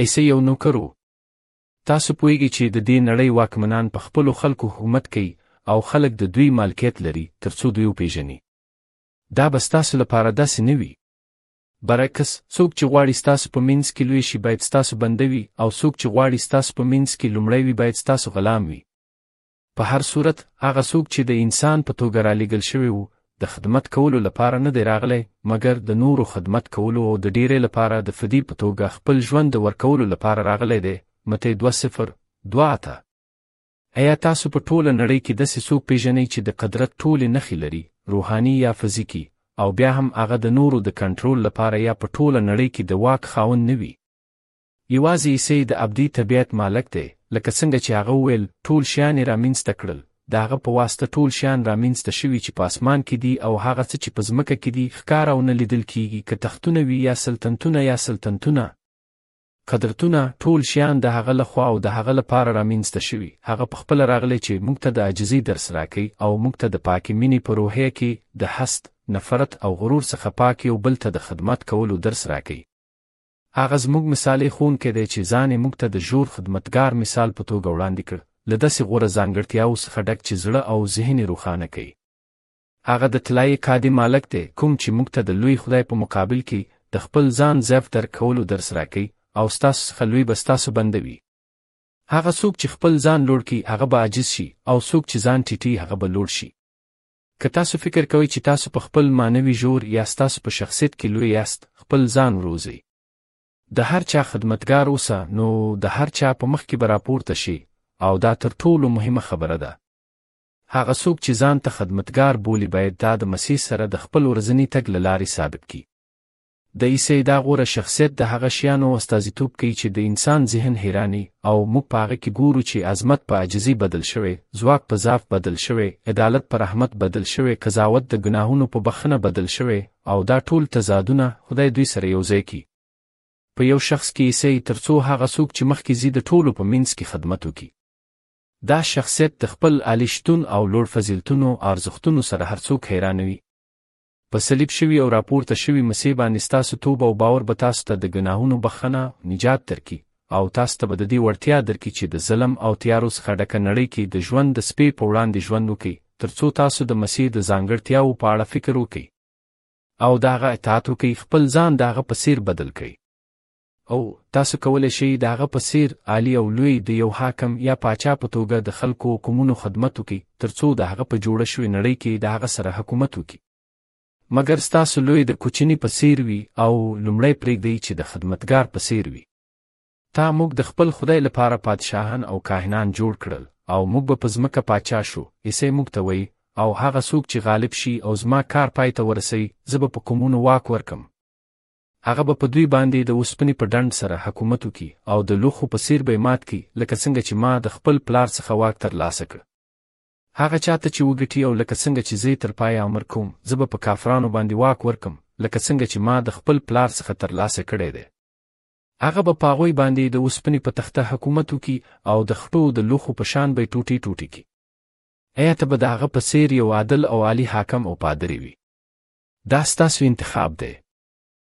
ایسه یو نوکر و تاسو پوهیږئ چې د دې نړۍ واکمنان په خپلو خلکو حکومت کوي او خلک د دوی مالکیت لري ترڅو دوی وپیژني دا به ستاسو لپاره داسې نه وي برعکس څوک چې غواړي ستاسو په منځ کې لوی شي باید ستاسو بنده وي او څوک چې غواړي ستاسو په منځ کې لومړی وي باید ستاسو غلام وي په هر صورت هغه څوک چې د انسان په توګه رالیږل شوی وو د خدمت کولو لپاره نه دی راغلی مګر د نورو خدمت کولو او د ډیرې لپاره د فدی په توګه خپل ژوند د ورکولو لپاره راغلی دی متی دوه صفر دوه اته ایا تاسو په ټوله نړۍ کې داسې څوک پیژنئ چې د قدرت ټولې نښې لري روحاني یا فزیکي او بیا هم هغه د نورو د کنټرول لپاره یا په ټوله نړۍ کې د واک خاوند نه وي یوازې عیسی د ابدي طبیعت مالک دی، لکه څنګه چې هغه وویل، ټول شیان یې رامینځته کړل، د هغه په واسطه ټول شیان رامینځته شوي چې په اسمان کې دي او هغه څه چې په ځمکه کې دي، ښکاره او نه لیدل کیږي، که تختونه وي یا سلطنتونه یا سلطنتونه، قدرتونه، ټول شیان د هغه له خوا او د هغه لپاره رامینځته شوي، هغه په خپله راغلی چې موږ ته د عاجزۍ درس راکړي او موږ ته د پاکې مینې په روحیه کې د حسد، نفرت او غرور څخه پاک یو بل ته د خدمت کولو درس راکړي. هغه زموږ مثالې ښوونکی دی چې ځان یې موږ ته د ژور خدمتګار مثال په توګه وړاندې کړ، له داسې غوره ځانګړتیاوو څخه ډک چې زړه او ذهن یې روښانه کوي. هغه د طلایې کادې مالک دی، کوم چې موږ ته د لوی خدای په مقابل کې د خپل ځان ضعف درک کولو درس راکوي او ستاسو څخه لوی به ستاسو بنده وي. هغه څوک چې خپل ځان لوړ کړي هغه به عاجز شي او څوک چې ځان ټیټوي هغه به لوړ شي. که تاسو فکر کوئ چې تاسو په خپل معنوي ژور یا ستاسو په شخصیت کې لوی یاست، خپل ځان وروزئ. د هر چا خدمتګار اوسه، نو د هر چا په مخ کې به راپورته شې او دا تر ټولو مهمه خبره ده. هغه څوک چې ځان ته خدمتګار بولي باید دا د مسیح سره د خپل ورځني تګ له لارې ثابت کړي. د عیسی دا غوره شخصیت د هغه شیانو استازیتوب کوي چې د انسان ذهن حیراني او موږ په هغه کې ګورو چې عظمت په عاجزي بدل شوی، ځواک په ضعف بدل شوی، عدالت په رحمت بدل شوی، قضاوت د ګناهونو په بخښنه بدل شوی او دا ټول تضادونه خدای دوی سره یوځای کړي. په یو شخص کې عیسی ترڅو هغه څوک چې مخکې ځي د ټولو په منځ کې خدمت وکړي. دا شخصیت د خپل عالي شتون او لوړ فضیلتونو او ارزښتونو سره هر څوک حیرانوي. په صلیب شوي او راپورته شوي مسیح باندې ستاسو توبه او باور به تاسو ته د ګناهونو بخښنه نجات درکړي او تاسو ته به د دې وړتیا درکړي چې د ظلم او تیارو څخه ډکه نړۍ کې د ژوند د سپې په وړاندې ژوند وکړي تر څو تاسو د مسیح د ځانګړتیاو په اړه فکر وکړئ او د هغه اطاعت وکړئ خپل ځان د هغه په څیر بدل کړئ او تاسو کولی شئ د هغه په څیر عالی او لوی د یو حاکم یا پاچا په توګه د خلکو او قومونو خدمت وکړي ترڅو د هغه په جوړه شوې نړۍ کې د هغه سره حکومت وکړي مګر ستاسو لوی د کوچني په څیر وي او لومړی پرېږدئ چې د خدمتګار په څیر وي تا موږ د خپل خدای لپاره پادشاهان او کاهنان جوړ کړل او موږ به په ځمکه پاچا شو ایسه موږ ته وایي او هغه څوک چې غالب شي او زما کار پای ته ورسوي زه به په قومونو واک ورکم هغه به په دوی باندې د اوسپنې په ډنډ سره حکومت وکړي او د لوښو په څیر به یې مات کړي لکه څنګه چې ما د خپل پلار څخه واک تر لاسه کړ هغه چاته چې وګټي او لکه څنګه چې زه تر پایه امر کوم زه به په کافرانو باندې واک ورکم لکه څنګه چې ما د خپل پلار څخه ترلاسه کړی دی هغه به په هغوی باندې د اوسپنې په تخته حکومت وکړي او د خټو د لوښو په شان به یې ټوټې ټوټې کړي ایا ته به د هغه په څیر یو عادل او عالي حاکم او پادری وي دا ستاسو انتخاب دی